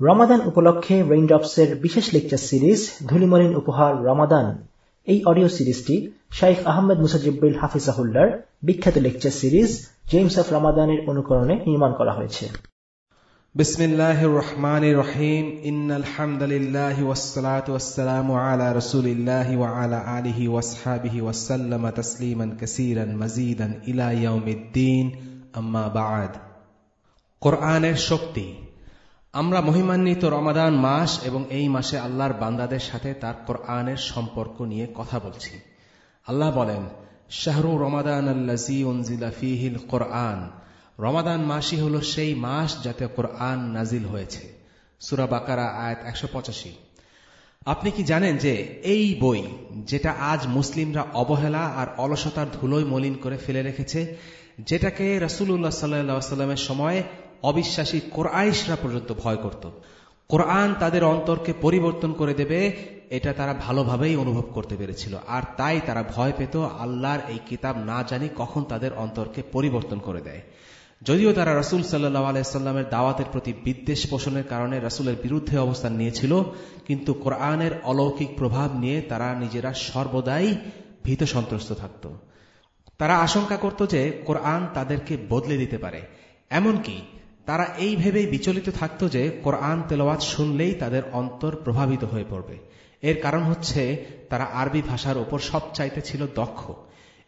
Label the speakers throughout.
Speaker 1: রমাদান উপলক্ষে রেইনড্রপসের বিশেষ lecture series ধুলিমলিন উপহার রমাদান এই অডিও সিরিজটি শাইখ আহমেদ মুসাজিব্বিল হাফিজাহুল্লার বিখ্যাত লেকচার সিরিজ জেমস অফ রমাদানের অনুকরণে নির্মাণ করা হয়েছে
Speaker 2: بسم الله الرحمن الرحيم إن الحمد لله والصلاة والسلام على رسول الله وعلى آله واصحابه وسلم تسليما كثيرا مزيدا إلى يوم الدين أما بعد কোরআনের শক্তি আমরা মহিমান্বিত রমাদান মাস এবং এই মাসে আল্লাহর বান্দাদের সাথে তার কোরআনের সম্পর্ক নিয়ে কথা বলছি। আল্লাহ বলেন, শাহরু রমাদান আল্লাজি ফিহিল কোরআন। রমাদান মাসই হল সেই মাস যাতে কোরআন নাজিল হয়েছে। সুরা বাকারা, আয়াত একশো পঁচাশি। আপনি কি জানেন যে এই বই, যেটা আজ মুসলিমরা অবহেলা আর অলসতার ধুলোয় মলিন করে ফেলে রেখেছে, যেটাকে রসুল্লাহ সাল্লা সাল্লামের সময় অবিশ্বাসী কোরআশরা পর্যন্ত ভয় করত। কোরআন তাদের অন্তরকে পরিবর্তন করে দেবে, এটা তারা ভালোভাবেই অনুভব করতে পেরেছিল। আর তাই তারা ভয় পেত আল্লাহর এই কিতাব না জানি কখন তাদের অন্তরকে পরিবর্তন করে দেয়। যদিও তারা রসুল সাল্লাহ আলাইস্লামের দাওয়াতের প্রতি বিদ্বেষ পোষণের কারণে রসুলের বিরুদ্ধে অবস্থান নিয়েছিল, কিন্তু কোরআনের অলৌকিক প্রভাব নিয়ে তারা নিজেরা সর্বদাই ভীত সন্ত্রস্ত থাকত। তারা আশঙ্কা করত যে কোরআন তাদেরকে বদলে দিতে পারে। এমনকি তারা এই ভেবেই বিচলিত থাকত যে কোরআন তেলাওয়াত শুনলেই তাদের অন্তর প্রভাবিত হয়ে পড়বে। এর কারণ হচ্ছে তারা আরবি ভাষার ওপর সব চাইতে ছিল দক্ষ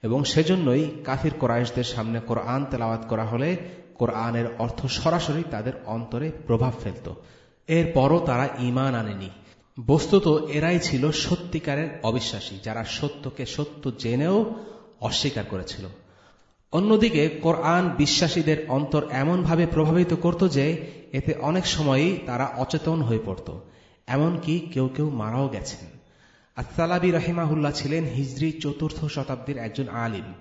Speaker 2: এবং সেজন্যই কাফির কোরআশদের সামনে কোরআন তেলাওয়াত করা হলে কোরআনের অর্থ সরাসরি তাদের অন্তরে প্রভাব ফেলত। এরপরও তারা ইমান আনেনি। বস্তুত এরাই ছিল সত্যিকারের অবিশ্বাসী, যারা সত্যকে সত্য জেনেও অস্বীকার করেছিল। অন্যদিকে কোরআন বিশ্বাসীদের অন্তর এমনভাবে প্রভাবিত করত যে এতে অনেক সময়ই তারা অচেতন হয়ে পড়ত, এমনকি কেউ কেউ মারাও গেছেন। আত্মালাবি রাহিমাহুল্লাহ ছিলেন হিজরি চতুর্থ শতাব্দীর একজন আলিম।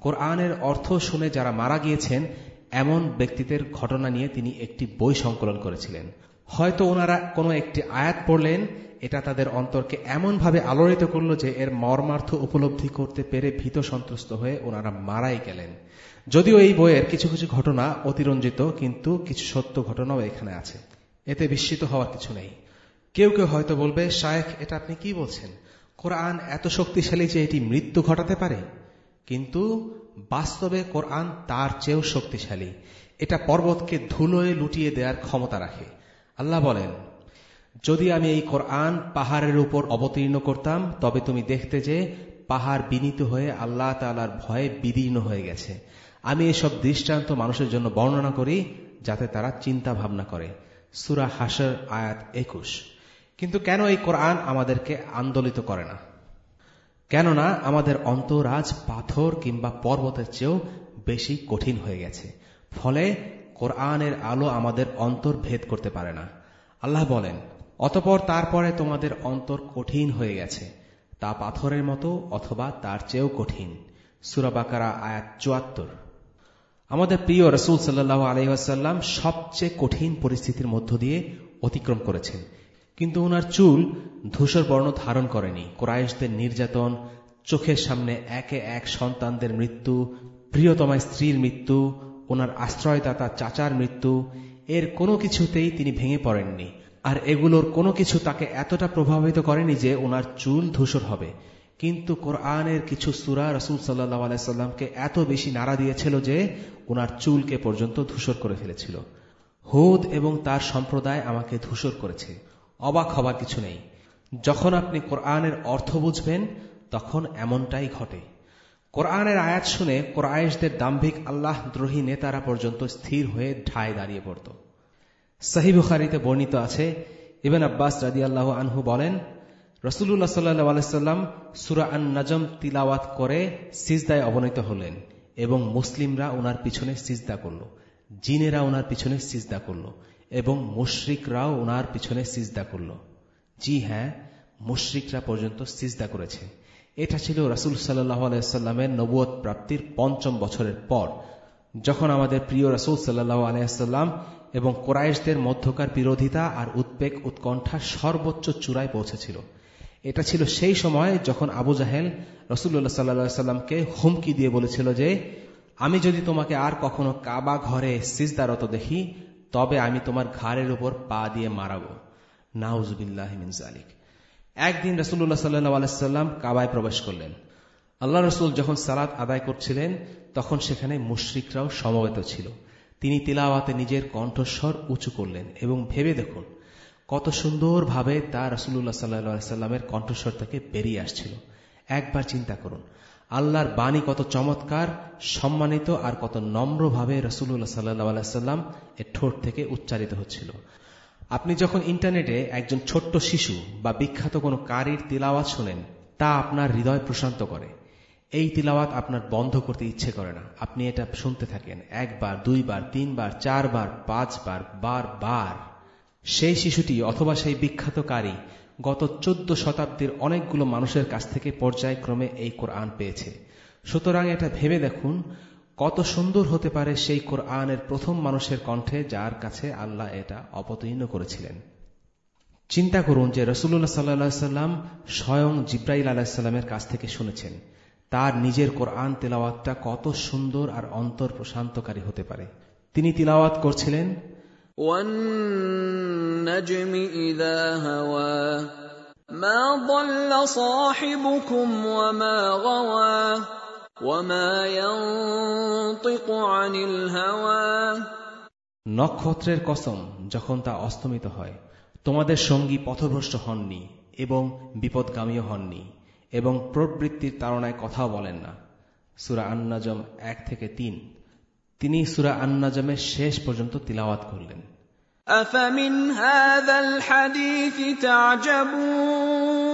Speaker 2: কোরআনের অর্থ শুনে যারা মারা গিয়েছেন, এমন ব্যক্তিদের ঘটনা নিয়ে তিনি একটি বই সংকলন করেছিলেন। হয়তো ওনারা কোনো একটি আয়াত পড়লেন, এটা তাদের অন্তরকে এমনভাবে আলোড়িত করল যে এর মর্মার্থ উপলব্ধি করতে পেরে ভীত সন্ত্রস্ত হয়ে ওনারা মারাই গেলেন। যদিও এই বইয়ের কিছু কিছু ঘটনা অতিরঞ্জিত, কিন্তু কিছু সত্য ঘটনাও এখানে আছে। এতে বিস্মিত হওয়ার কিছু নেই। কেউ কেউ হয়তো বলবে, শায়েখ, এটা আপনি কি বলছেন? কোরআন এত শক্তিশালী যে এটি মৃত্যু ঘটাতে পারে? কিন্তু বাস্তবে কোরআন তার চেয়েও শক্তিশালী। এটা পর্বতকে ধুলোয় লুটিয়ে দেওয়ার ক্ষমতা রাখে। আল্লাহ বলেন, যদি আমি এই কোরআন পাহাড়ের উপর অবতীর্ণ করতাম, তবে তুমি দেখতে যে পাহাড় বিনীত হয়ে আল্লাহ তালার ভয়ে বিদীর্ণ হয়ে গেছে। আমি এসব দৃষ্টান্ত মানুষের জন্য বর্ণনা করি, যাতে তারা চিন্তা ভাবনা করে। সুরা হাসর আয়াত একুশ। কিন্তু কেন এই কোরআন আমাদেরকে আন্দোলিত করে না? কেননা আমাদের অন্তরাজ পাথর কিংবা পর্বতের চেয়েও বেশি কঠিন হয়ে গেছে। ফলে কোরআনের আলো আমাদের অন্তর ভেদ করতে পারে না। আল্লাহ বলেন, অতপর তারপরে তোমাদের অন্তর কঠিন হয়ে গেছে, তা পাথরের মতো অথবা তার চেয়েও কঠিন। সুরাবাকারা আয়াত চুয়াত্তর। আমাদের প্রিয় রসুল সাল্লাহ আলহাসাল্লাম সবচেয়ে কঠিন পরিস্থিতির মধ্য দিয়ে অতিক্রম করেছেন। কিন্তু ওনার চুল ধূসর বর্ণ ধারণ করেনি। কোরআশদের নির্যাতন, চোখের সামনে একে এক সন্তানদের মৃত্যু, প্রিয়তমা স্ত্রীর মৃত্যু ওনার আশ্রয়দাতা চাচার মৃত্যু, এর কোনো কিছুতেই তিনি ভেঙে পড়েননি। আর এগুলোর কোনো কিছু তাকে এতটা প্রভাবিত করেনি যে ওনার চুল ধূসর হবে। কিন্তু কোরআনের কিছু সুরা রসুল সাল্লাহ আলাইসাল্লামকে এত বেশি নাড়া দিয়েছিল যে ওনার চুলকে পর্যন্ত ধূসর করে ফেলেছিল। হুদ এবং তার সম্প্রদায় আমাকে ধূসর করেছে। অবাক হবার কিছু নেই। যখন আপনি কোরআনের অর্থ বুঝবেন, তখন এমনটাই ঘটে। কোরআনের আয়াত শুনে কোরআশদের দাম্ভিক আল্লাহ দ্রোহী নেতারা পর্যন্ত স্থির হয়ে ঢায় দাঁড়িয়ে পড়ত। সাহিবুখারিতে বর্ণিত আছে, ইবেন আব্বাস রাজি আল্লাহ আনহু বলেন রসুল্লাহ সাল্লাহ আলাইসাল্লাম সুরা আন নাজম তিলাওয়াত করে সিজদায় অবনীত হলেন এবং মুসলিমরা ওনার পিছনে সিজদা করল, জিনেরা ওনার পিছনে সিজদা করল এবং মুশরিকরাও ওনার পিছনে সিজদা করল। জি হ্যাঁ মুশরিকরা পর্যন্ত সিজদা করেছে। এটা ছিল রাসুল সাল্লাহ আলাইসাল্লামের নবুয় প্রাপ্তির পঞ্চম বছরের পর। যখন আমাদের প্রিয় রাসুল সাল্লাহ আলাইসাল্লাম এবং কোরাইশদের মধ্যকার বিরোধিতা আর উদ্বেগ উৎকণ্ঠা সর্বোচ্চ চূড়ায় পৌঁছেছিল। এটা ছিল সেই সময় যখন আবু জাহেল রসুল্লাহ সাল্লা সাল্লামকে হুমকি দিয়ে বলেছিল যে, আমি যদি তোমাকে আর কখনো কাবা ঘরে সিজদারত দেখি, তবে আমি তোমার ঘাড়ের উপর পা দিয়ে মারাবো। নাউজুবিল্লাহ জালিক একদিন রসুল্লাহ সাল্লাহ আলাইসাল্লাম কাবায় প্রবেশ করলেন। আল্লাহ রসুল যখন সালাদ আদায় করছিলেন, তখন সেখানে মুশরিকরাও সমবেত ছিল। তিনি তিলাওয়াতে নিজের কণ্ঠস্বর উঁচু করলেন এবং ভেবে দেখুন, কত সুন্দরভাবে তা রসুল্লাহ সাল্লা সাল্লামের কণ্ঠস্বর থেকে বেরিয়ে আসছিল। একবার চিন্তা করুন, আল্লাহর বাণী কত চমৎকার, সম্মানিত আর কত নম্রভাবে রসুল্লাহ সাল্লাহ সাল্লাম এর ঠোঁট থেকে উচ্চারিত হচ্ছিল। আপনি যখন ইন্টারনেটে একজন ছোট্ট শিশু বা বিখ্যাত কোনো কারির তিলাওয়াত শোনেন, তা আপনার হৃদয় প্রশান্ত করে। এই তিলাওয়াত আপনার বন্ধ করতে ইচ্ছে করে না। আপনি এটা শুনতে থাকেন একবার, দুইবার, তিনবার, চারবার, পাঁচবার বার বার সেই শিশুটি অথবা সেই বিখ্যাত কারি গত চোদ্দ শতাব্দীর অনেকগুলো মানুষের কাছ থেকে পর্যায়ক্রমে এই কোরআন পেয়েছে। সুতরাং এটা ভেবে দেখুন কত সুন্দর হতে পারে সেই কোরআনের প্রথম মানুষের কণ্ঠে যার কাছে আল্লাহ এটা অবতীর্ণ করেছিলেন। চিন্তা করুন যে রসুল্লাহ সাল্লা সাল্লাম স্বয়ং জিব্রাইল আলাহিসাল্লামের কাছ থেকে শুনেছেন। তার নিজের কোরআন তেলাওয়াতটা কত সুন্দর আর অন্তর প্রশান্তকারী হতে পারে। তিনি তিলাওয়াত করছিলেন
Speaker 3: মা إذا هوى ما ضل صاحبكم وما غوى وما ينطق عن الهوى
Speaker 2: নক্ষত্রের কসম যখন তা অস্তমিত হয় তোমাদের সঙ্গী পথভ্রষ্ট হননি এবং বিপদগামীও হননি এবং প্রবৃত্তির তাড়নায় কথাও বলেন না সুরা আন্নাজম এক থেকে তিন তিনি সুরা আন্নাজমের শেষ পর্যন্ত তিলাওয়াত করলেন
Speaker 3: أفمن هذا الحديث تعجبون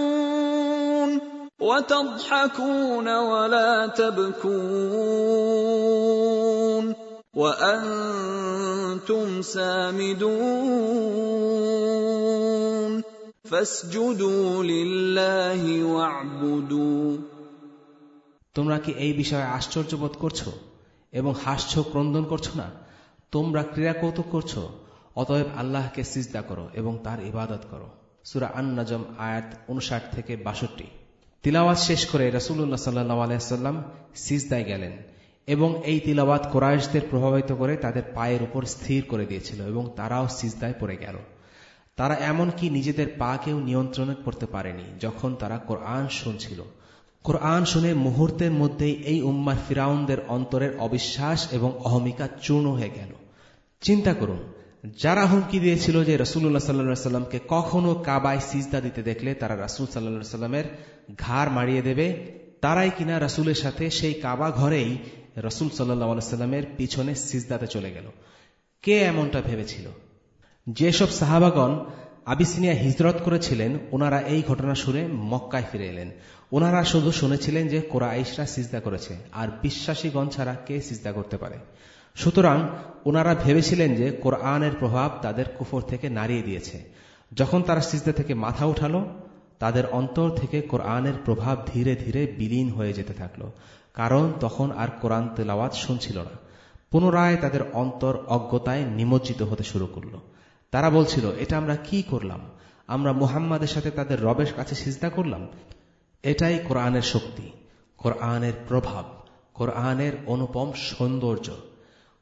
Speaker 3: وتضحكون ولا تبكون وأنتم سامدون فاسجدوا لله واعبدوا
Speaker 2: তোমরা কি এই বিষয়ে আশ্চর্য বোধ করছো এবং হাস্য ক্রন্দন করছো না তোমরা ক্রীড়া কৌতুক করছো অতএব আল্লাহকে সিজদা করো এবং তার ইবাদত করো সুরা আন্নাজম আয়াত উনষাট থেকে বাষট্টি তিলাওয়াত শেষ করে রসুল্লাহ সাল্লাহ আলাইসাল্লাম সিজদায় গেলেন এবং এই তিলাওয়াত কোরআশদের প্রভাবিত করে তাদের পায়ের উপর স্থির করে দিয়েছিল এবং তারাও সিজদায় পড়ে গেল। তারা এমনকি নিজেদের পাকেও নিয়ন্ত্রণ করতে পারেনি যখন তারা কোরআন শুনছিল। কোরআন শুনে মুহূর্তের মধ্যেই এই উম্মার ফিরাউনদের অন্তরের অবিশ্বাস এবং অহমিকা চূর্ণ হয়ে গেল। চিন্তা করুন যারা হুমকি দিয়েছিল যে রসুল্লাহ সাল্লা সাল্লামকে কখনো কাবায় সিজদা দিতে দেখলে তারা রাসুল সাল্লা সাল্লামের ঘাড় মারিয়ে দেবে। তারাই কিনা রাসুলের সাথে সেই কাবা ঘরেই রসুল সাল্লাহ সাল্লামের পিছনে সিজদাতে চলে গেল। কে এমনটা ভেবেছিল? যেসব সাহাবাগণ আবিসিনিয়া হিজরত করেছিলেন, ওনারা এই ঘটনা শুনে মক্কায় ফিরে এলেন। ওনারা শুধু শুনেছিলেন যে কোরআশরা সিজদা করেছে, আর বিশ্বাসীগণ ছাড়া কে সিজদা করতে পারে? সুতরাং ওনারা ভেবেছিলেন যে কোরআনের প্রভাব তাদের কুফর থেকে নাড়িয়ে দিয়েছে। যখন তারা সিজদা থেকে মাথা উঠালো, তাদের অন্তর থেকে কোরআনের প্রভাব ধীরে ধীরে বিলীন হয়ে যেতে থাকল। কারণ তখন আর কোরআন তেলাওয়াত শুনছিল না। পুনরায় তাদের অন্তর অজ্ঞতায় নিমজ্জিত হতে শুরু করল। তারা বলছিল, এটা আমরা কি করলাম? আমরা মুহাম্মাদের সাথে তাদের রবের কাছে সিজদা করলাম? এটাই কোরআনের শক্তি, কোরআনের প্রভাব, কোরআনের অনুপম সৌন্দর্য।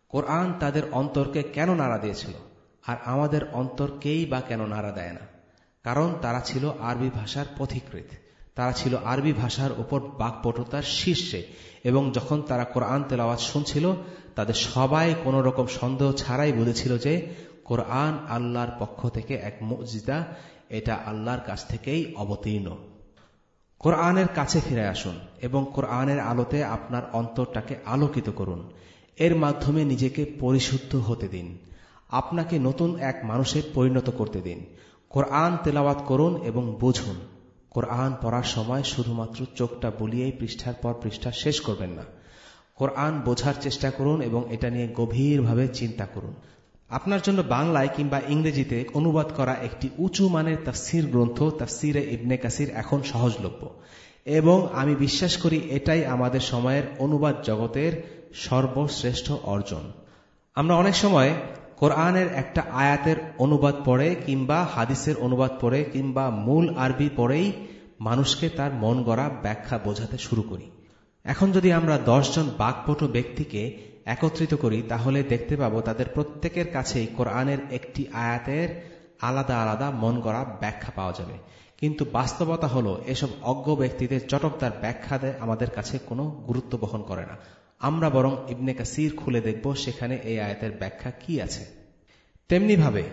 Speaker 2: কোরআন তাদের অন্তরকে কেন নাড়া দিয়েছিল? আর আমাদের অন্তরকেই বা কেন নাড়া দেয় না? কারণ তারা ছিল আরবি ভাষার পথিকৃত তারা ছিল আরবি ভাষার উপর বাকপটুতার শীর্ষে। এবং যখন তারা কোরআন তেলাওয়াত শুনছিল, তাদের সবাই কোন রকম সন্দেহ ছাড়াই বুঝেছিল যে, কোরআন আল্লাহর পক্ষ থেকে এক মজিদা এটা আল্লাহর কাছ থেকেই অবতীর্ণ। কোরআনের কাছে ফিরে আসুন এবং কোরআনের আলোতে আপনার অন্তরটাকে আলোকিত করুন। এর মাধ্যমে নিজেকে পরিশুদ্ধ হতে দিন। আপনাকে নতুন এক মানুষে পরিণত করতে দিন। কোরআন তেলাওয়াত করুন এবং বুঝুন। কোরআন পড়ার সময় শুধুমাত্র চোখটা বলিয়েই পৃষ্ঠার পর পৃষ্ঠা শেষ করবেন না। কোরআন বোঝার চেষ্টা করুন এবং এটা নিয়ে গভীরভাবে চিন্তা করুন। আপনার জন্য বাংলায় কিংবা ইংরেজিতে অনুবাদ করা একটি উঁচু মানের তাফসির গ্রন্থ তাফসিরে ইবনে কাসির এখন সহজলভ্য। এবং আমি বিশ্বাস করি এটাই আমাদের সময়ের অনুবাদ জগতের সর্বশ্রেষ্ঠ অর্জন। আমরা অনেক সময় কোরআনের একটা আয়াতের অনুবাদ পড়ে কিংবা হাদিসের অনুবাদ পড়ে কিংবা মূল আরবি পড়েই মানুষকে তার মন গড়া ব্যাখ্যা বোঝাতে শুরু করি। এখন যদি আমরা দশজন বাকপটু ব্যক্তিকে একত্রিত করি, তাহলে দেখতে পাবো তাদের প্রত্যেকের কাছেই কোরআনের একটি আয়াতের আলাদা আলাদা মন গড়া ব্যাখ্যা পাওয়া যাবে। কিন্তু বাস্তবতা হলো, এসব অজ্ঞ ব্যক্তিদের চটকদার ব্যাখ্যা আমাদের কাছে কোনো গুরুত্ব বহন করে না। আমরা বরং ইবনে কাসির খুলে দেখব সেখানে এই আয়াতের ব্যাখ্যা কি আছে। তেমনিভাবে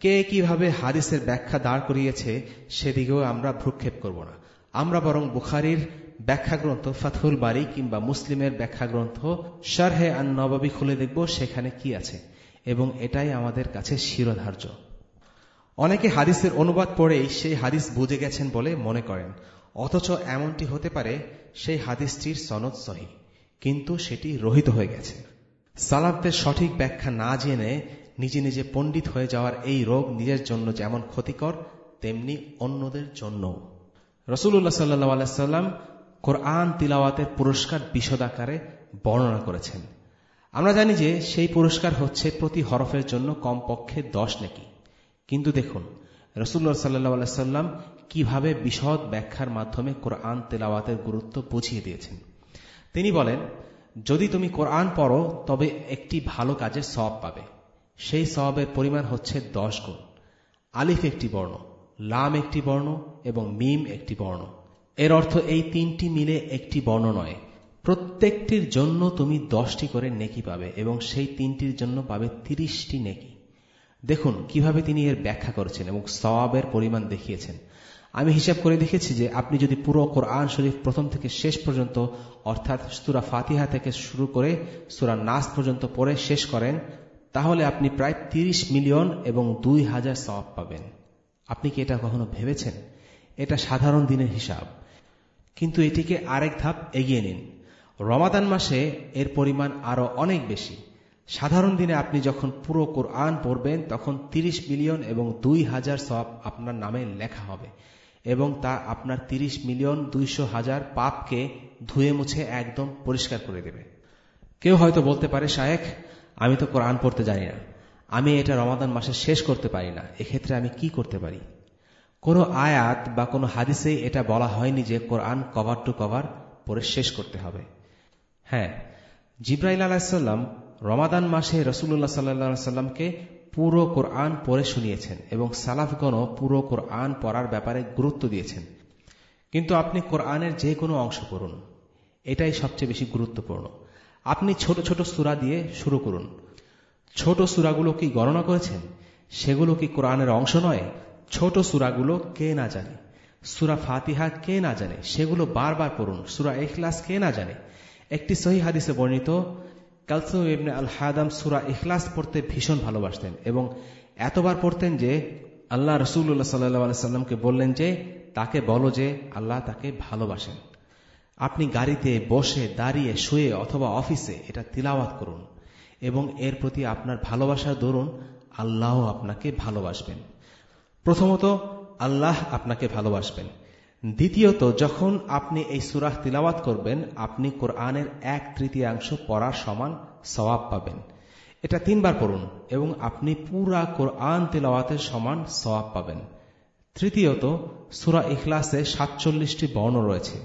Speaker 2: কে কীভাবে হাদিসের ব্যাখ্যা দাঁড় করিয়েছে সেদিকেও আমরা ভ্রুক্ষেপ করব না। আমরা বরং বুখারির ব্যাখ্যা গ্রন্থ ফাথুল বাড়ি কিংবা মুসলিমের ব্যাখ্যা গ্রন্থ আন নবাবি খুলে দেখব সেখানে কি আছে এবং এটাই আমাদের কাছে শিরোধার্য। অনেকে হাদিসের অনুবাদ পড়েই সেই হাদিস বুঝে গেছেন বলে মনে করেন, অথচ এমনটি হতে পারে সেই হাদিসটির সনদ সহি। কিন্তু সেটি রহিত হয়ে গেছে। সালাফদের সঠিক ব্যাখ্যা না জেনে নিজে নিজে পণ্ডিত হয়ে যাওয়ার এই রোগ নিজের জন্য যেমন ক্ষতিকর, তেমনি অন্যদের জন্য রসুল্লাহ সাল্লাহ সাল্লাম কোরআন তিলাওয়াতের পুরস্কার বিশদ আকারে বর্ণনা করেছেন। আমরা জানি যে সেই পুরস্কার হচ্ছে প্রতি হরফের জন্য কমপক্ষে দশ নাকি। কিন্তু দেখুন রসুল্লাহ সাল্লাহ সাল্লাম কীভাবে বিশদ ব্যাখ্যার মাধ্যমে কোরআন তেলাওয়াতের গুরুত্ব বুঝিয়ে দিয়েছেন। তিনি বলেন, যদি তুমি কোরআন পড়ো, তবে একটি ভালো কাজের সব পাবে। সেই সবের পরিমাণ হচ্ছে দশ গুণ। আলিফ একটি বর্ণ, লাম একটি বর্ণ এবং মিম একটি বর্ণ। এর অর্থ এই তিনটি মিলে একটি বর্ণ নয়। প্রত্যেকটির জন্য তুমি দশটি করে নেকি পাবে এবং সেই তিনটির জন্য পাবে তিরিশটি নেকি। দেখুন, কীভাবে তিনি এর ব্যাখ্যা করেছেন এবং সবাবের পরিমাণ দেখিয়েছেন। আমি হিসাব করে দেখেছি যে আপনি যদি পুরো কোরআন শরীফ প্রথম থেকে শেষ পর্যন্ত, অর্থাৎ সুরা ফাতিহা থেকে শুরু করে সুরা নাস পর্যন্ত পড়ে শেষ করেন, তাহলে আপনি প্রায় ৩০ মিলিয়ন এবং দুই হাজার সবাব পাবেন। আপনি কি এটা কখনো ভেবেছেন? এটা সাধারণ দিনের হিসাব। কিন্তু এটিকে আরেক ধাপ এগিয়ে নিন। রমাদান মাসে এর পরিমাণ আরও অনেক বেশি। সাধারণ দিনে আপনি যখন পুরো কোরআন পড়বেন, তখন ৩০ মিলিয়ন এবং দুই হাজার সব আপনার নামে লেখা হবে। এবং তা আপনার ৩০ মিলিয়ন দুইশো হাজার পাপকে ধুয়ে মুছে একদম পরিষ্কার করে দেবে। কেউ হয়তো বলতে পারে, শায়েখ, আমি তো কোরআন পড়তে জানি না। আমি এটা রমাদান মাসে শেষ করতে পারি না। এক্ষেত্রে আমি কি করতে পারি? কোনো আয়াত বা কোনো হাদিসে এটা বলা হয়নি যে কোরআন কভার টু কভার পরে শেষ করতে হবে। হ্যাঁ জিব্রাইল আলাহিসাল্লাম রমাদান মাসে রসুল্লাহ সাল্লা সাল্লামকে পুরো কোরআন পড়ে শুনিয়েছেন এবং সালাফগণও পুরো কোরআন পড়ার ব্যাপারে গুরুত্ব দিয়েছেন। কিন্তু আপনি কোরআনের যে কোনো অংশ পড়ুন, এটাই সবচেয়ে বেশি গুরুত্বপূর্ণ। আপনি ছোট ছোট সুরা দিয়ে শুরু করুন। ছোট সুরাগুলো কি গণনা করেছেন? সেগুলো কি কোরআনের অংশ নয়? ছোট সুরাগুলো কে না জানে? সুরা ফাতিহা কে না জানে? সেগুলো বারবার পড়ুন। সুরা এখলাস কে না জানে? একটি সহি হাদিসে বর্ণিত কালসুম ইবনে আল হাদাম সুরা ইখলাস পড়তে ভীষণ ভালোবাসতেন এবং এতবার পড়তেন যে আল্লাহ রসুল্লাহ সাল্লাহ সাল্লামকে বললেন যে, তাকে বলো যে আল্লাহ তাকে ভালোবাসেন। আপনি গাড়িতে বসে, দাঁড়িয়ে, শুয়ে অথবা অফিসে এটা তিলাওয়াত করুন এবং এর প্রতি আপনার ভালোবাসার দরুন আল্লাহ আপনাকে ভালোবাসবেন। প্রথমত, আল্লাহ আপনাকে ভালোবাসবেন। দ্বিতীয়ত, যখন আপনি এই সুরাহ তিলাওয়াত করবেন, আপনি কোরআনের এক তৃতীয়াংশ পড়ার সমান সওয়াব পাবেন। এটা তিনবার পড়ুন এবং আপনি পুরা কোরআন তিলাওয়াতের সমান সওয়াব পাবেন। তৃতীয়ত, সুরা ইখলাসে সাতচল্লিশটি বর্ণ রয়েছে।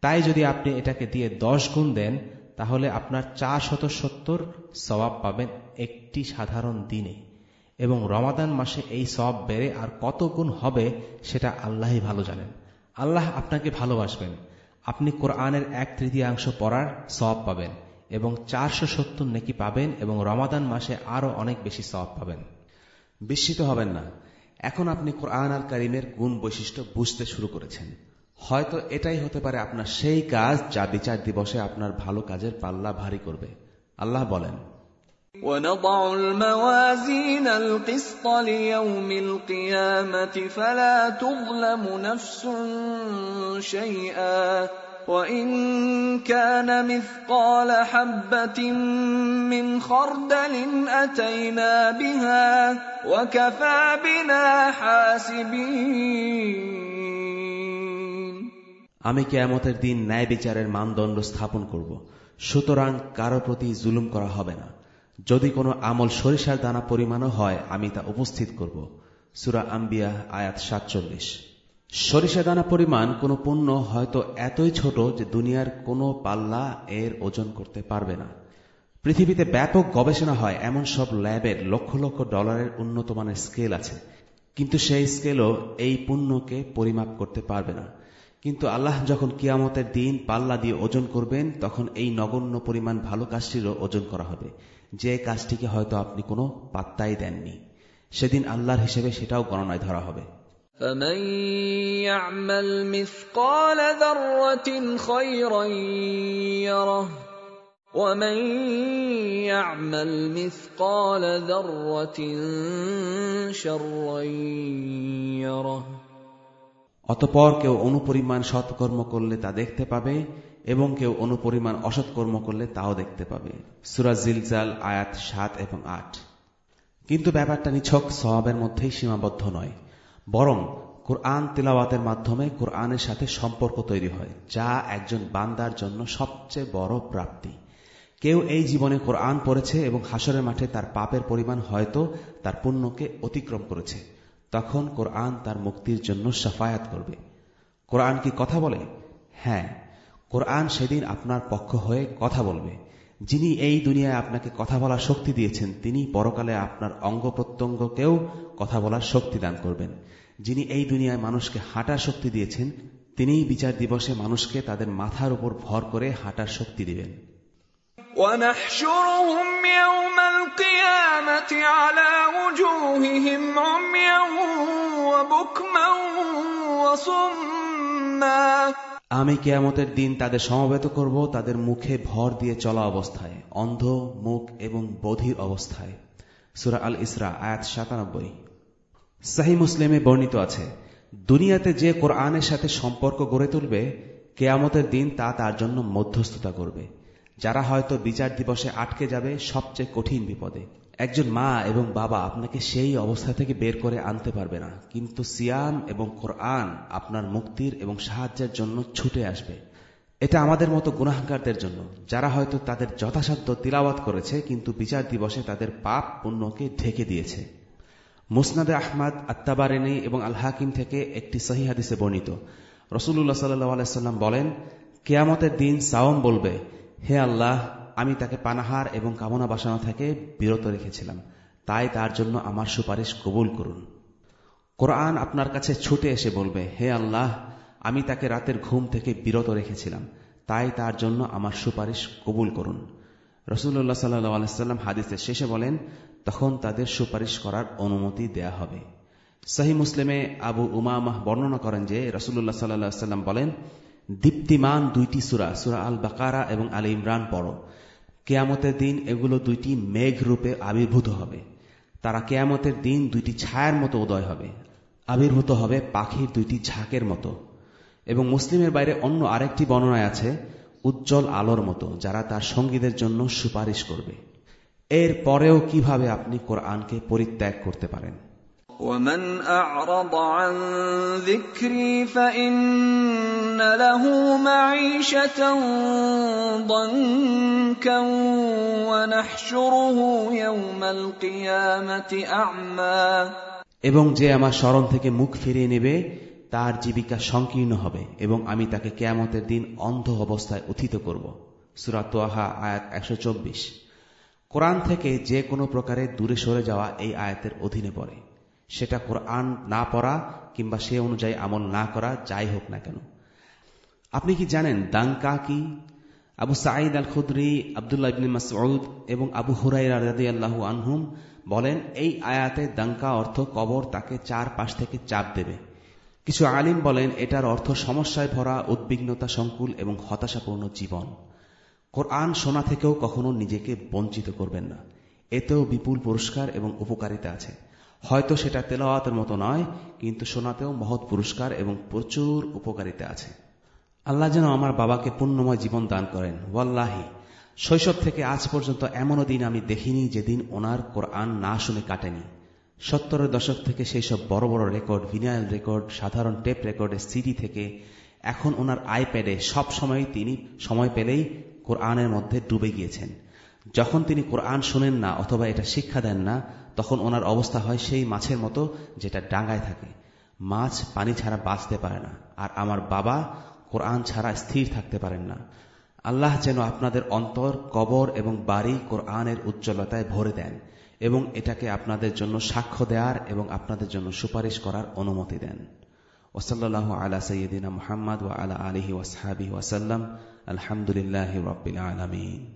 Speaker 2: তাই যদি আপনি এটাকে দিয়ে দশ গুণ দেন, তাহলে আপনার চার শত সত্তর সবাব পাবেন একটি সাধারণ দিনে। এবং রমাদান মাসে এই সব বেড়ে আর কত গুণ হবে, সেটা আল্লাহই ভালো জানেন। আল্লাহ আপনাকে ভালোবাসবেন। আপনি কোরআনের এক তৃতীয়াংশ পড়ার সব পাবেন এবং চারশো সত্তর নেকি পাবেন এবং রমাদান মাসে আরও অনেক বেশি সব পাবেন।
Speaker 4: বিস্মিত হবেন না। এখন আপনি কোরআন আল কারিমের গুণ বৈশিষ্ট্য বুঝতে শুরু করেছেন। হয়তো এটাই হতে পারে আপনার সেই কাজ যা বিচার দিবসে আপনার ভালো কাজের পাল্লা ভারী করবে। আল্লাহ বলেন
Speaker 3: ونضع الموازين القسط ليوم القيامة فلا تظلم نفس شيئا وإن كان مثقال حبة من خردل أتينا بها وكفى بنا حاسبين
Speaker 4: আমি কেয়ামতের দিন ন্যায় বিচারের মানদণ্ড স্থাপন করব সুতরাং কারো প্রতি জুলুম করা হবে না যদি কোনো আমল সরিষার দানা পরিমাণও হয়, আমি তা উপস্থিত করব। সুরা আম্বিয়া, আয়াত সাতচল্লিশ। সরিষা দানা পরিমাণ কোনো পণ্য হয়তো এতই ছোট যে দুনিয়ার কোনো পাল্লা এর ওজন করতে পারবে না। পৃথিবীতে ব্যাপক গবেষণা হয়, এমন সব ল্যাবের লক্ষ লক্ষ ডলারের উন্নত মানের স্কেল আছে। কিন্তু সেই স্কেলও এই পুণ্যকে পরিমাপ করতে পারবে না। কিন্তু আল্লাহ যখন কিয়ামতের দিন পাল্লা দিয়ে ওজন করবেন, তখন এই নগণ্য পরিমাণ ভালো কাজটিরও ওজন করা হবে। যে কাজটিকে হয়তো আপনি কোনো পাত্তাই দেননি সেদিন আল্লাহর হিসেবে সেটাও গণনায় ধরা হবে
Speaker 3: فمن يعمل مثقال ذره خيرا يره ومن يعمل مثقال ذره شرا يره
Speaker 4: অতপর কেউ অনুপরিমাণ সৎকর্ম করলে তা দেখতে পাবে এবং কেউ অনুপরিমাণ অসৎকর্ম করলে তাও দেখতে পাবে। সুরাজ জিলজাল আয়াত সাত এবং আট। কিন্তু ব্যাপারটা নিছক সবাবের মধ্যেই সীমাবদ্ধ নয়। বরং কোরআন তিলাওয়াতের মাধ্যমে কোরআনের সাথে সম্পর্ক তৈরি হয়, যা একজন বান্দার জন্য সবচেয়ে বড় প্রাপ্তি। কেউ এই জীবনে কোরআন পড়েছে এবং হাসরের মাঠে তার পাপের পরিমাণ হয়তো তার পুণ্যকে অতিক্রম করেছে, তখন কোরআন তার মুক্তির জন্য সাফায়াত করবে। কোরআন কি কথা বলে? হ্যাঁ কোরআন সেদিন আপনার পক্ষ হয়ে কথা বলবে যিনি এই দুনিয়ায় আপনাকে কথা বলার শক্তি দিয়েছেন তিনি পরকালে আপনার অঙ্গ প্রত্যঙ্গকেও কথা বলার শক্তি দান করবেন যিনি এই দুনিয়ায় মানুষকে হাঁটার শক্তি দিয়েছেন তিনিই বিচার দিবসে মানুষকে তাদের মাথার উপর ভর করে হাঁটার শক্তি দিবেন
Speaker 3: ونحشرهم يوم القيامة على وجوههم عميا وبكما وصما
Speaker 4: আমি কেয়ামতের দিন তাদের সমবেত করব, তাদের মুখে ভর দিয়ে চলা অবস্থায়, অন্ধ, মুখ এবং বধির অবস্থায়। সুরা আল ইসরা, আয়াত সাতানব্বই। সাহি মুসলিমে বর্ণিত আছে, দুনিয়াতে যে কোরআনের সাথে সম্পর্ক গড়ে তুলবে, কেয়ামতের দিন তা তার জন্য মধ্যস্থতা করবে। যারা হয়তো বিচার দিবসে আটকে যাবে সবচেয়ে কঠিন বিপদে। একজন মা এবং বাবা আপনাকে সেই অবস্থা থেকে বের করে আনতে পারবে না। কিন্তু সিয়াম এবং কোরআন আপনার মুক্তির এবং সাহায্যের জন্য ছুটে আসবে। এটা আমাদের মতো গুনাহগারদের জন্য। যারা হয়তো তাদের যথাসাধ্য তিলাওয়াত করেছে, কিন্তু বিচার দিবসে তাদের পাপ পুণ্যকে ঢেকে দিয়েছে। মুসনাদে আহমদ আত্মাবারেনি এবং আল হাকিম থেকে একটি সহি হাদিসে বর্ণিত। রসুল্লাহ সাল্লাহ আলাইসাল্লাম বলেন, কেয়ামতের দিন সাওম বলবে, হে আল্লাহ আমি তাকে পানাহার এবং কামনা বাসনা থেকে বিরত রেখেছিলাম। তাই তার জন্য আমার সুপারিশ কবুল করুন। কোরআন আপনার কাছে ছুটে এসে বলবে, হে আল্লাহ, আমি তাকে রাতের ঘুম থেকে বিরত রেখেছিলাম। তাই তার জন্য আমার সুপারিশ কবুল করুন। রসুল্লাহ সাল্লু হাদিসের শেষে বলেন, তখন তাদের সুপারিশ করার অনুমতি দেয়া হবে। সাহি মুসলিমে আবু উমামাহ বর্ণনা করেন যে রসুল্লাহ সাল্লাহ সাল্লাম বলেন, দীপ্তিমান দুইটি সুরা সুরা আল বাকারা এবং আল ইমরান পড়ো। কেয়ামতের দিন এগুলো দুইটি মেঘ রূপে আবির্ভূত হবে। তারা কেয়ামতের দিন দুইটি ছায়ার মতো উদয় হবে। আবির্ভূত হবে পাখির দুইটি ঝাঁকের মতো। এবং মুসলিমের বাইরে অন্য আরেকটি বর্ণনায় আছে, উজ্জ্বল আলোর মতো, যারা তার সঙ্গীদের জন্য সুপারিশ করবে। এর পরেও কীভাবে আপনি কোরআনকে পরিত্যাগ করতে পারেন?
Speaker 3: ومن أعرض عن ذكري فإن له معيشة ضنكا ونحشره يوم القيامة أعمى
Speaker 4: এবং যে আমার স্মরণ থেকে মুখ ফিরিয়ে নেবে তার জীবিকা সংকীর্ণ হবে এবং আমি তাকে কেয়ামতের দিন অন্ধ অবস্থায় উথিত করব সুরাতোয়াহা আয়াত একশো চব্বিশ কোরআন থেকে যে কোনো প্রকারে দূরে সরে যাওয়া এই আয়াতের অধীনে পড়ে সেটা কোরআন না পড়া কিংবা সে অনুযায়ী আমল না করা, যাই হোক না কেন। আপনি কি জানেন দাঙ্কা কি? আবু সাঈদ আল খুদ্রি আবদুল্লাহ ইবনে মাসউদ এবং আবু হুরাই রাজি আল্লাহু আনহুম বলেন, এই আয়াতে দাঙ্কা অর্থ কবর তাকে চার পাশ থেকে চাপ দেবে। কিছু আলিম বলেন, এটার অর্থ সমস্যায় ভরা, উদ্বিগ্নতা সংকুল এবং হতাশাপূর্ণ জীবন। কোরআন শোনা থেকেও কখনো নিজেকে বঞ্চিত করবেন না। এতেও বিপুল পুরস্কার এবং উপকারিতা আছে। হয়তো সেটা তেলাওয়াতের মতো নয়, কিন্তু শোনাতেও মহৎ পুরস্কার এবং প্রচুর উপকারিতা আছে। আল্লাহ যেন আমার বাবাকে পুণ্যময় জীবন দান করেন। ওয়াল্লাহি। শৈশব থেকে আজ পর্যন্ত এমনও দিন আমি দেখিনি যেদিন ওনার কোরআন না শুনে কাটেনি। সত্তরের দশক থেকে সেই সব বড় বড় রেকর্ড, ভিনাইল রেকর্ড, সাধারণ টেপ রেকর্ডের সিডি থেকে এখন ওনার আইপ্যাডে সব সময় তিনি সময় পেলেই কোরআনের মধ্যে ডুবে গিয়েছেন। যখন তিনি কোরআন শোনেন না অথবা এটা শিক্ষা দেন না, তখন ওনার অবস্থা হয় সেই মাছের মতো যেটা ডাঙ্গায় থাকে। মাছ পানি ছাড়া বাঁচতে পারে না। আর আমার বাবা কোরআন ছাড়া স্থির থাকতে পারেন না। আল্লাহ যেন আপনাদের অন্তর, কবর এবং বাড়ি কোরআনের উজ্জ্বলতায় ভরে দেন এবং এটাকে আপনাদের জন্য সাক্ষ্য দেওয়ার এবং আপনাদের জন্য সুপারিশ করার অনুমতি দেন। ওসল্লাহ আলা সঈদিনা মোহাম্মদ ওয়া আলা আলহি ওয়াসহাবি ওয়াসাল্লাম আলহামদুলিল্লাহ রবিল আলমিন।